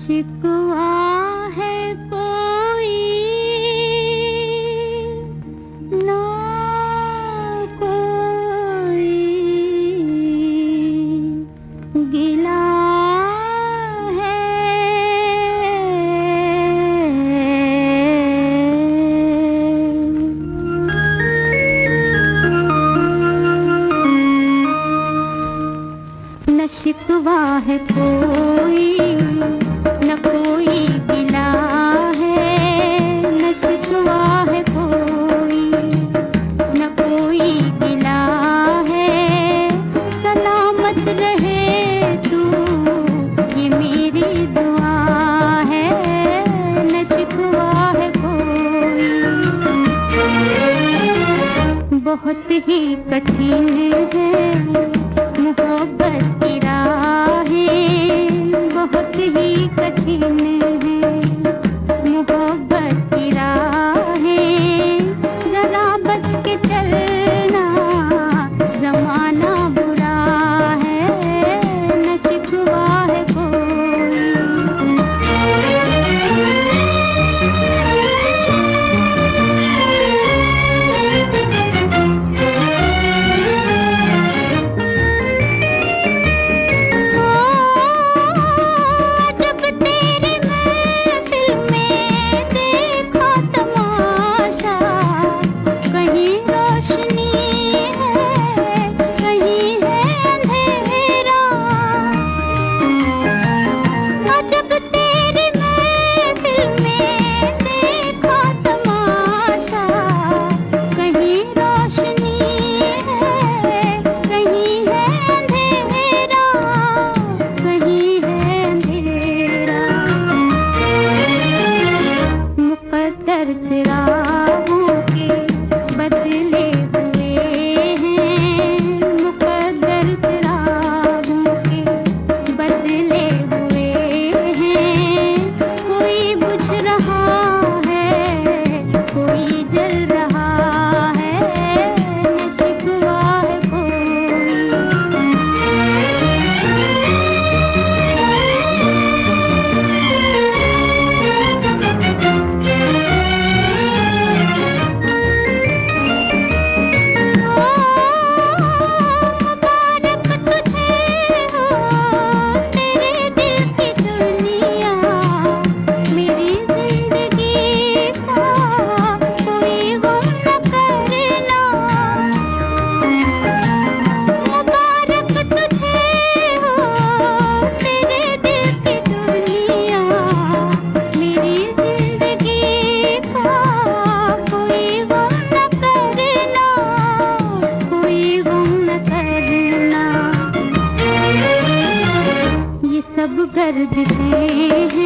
शिकवा है कोई। ना कोई गिला शिकवा है कोई। बहुत ही कठिन है। मोहब्बत की राहें बहुत ही कठिन है। मोहब्बत की राहें जरा बच के चल। गर्दिशें।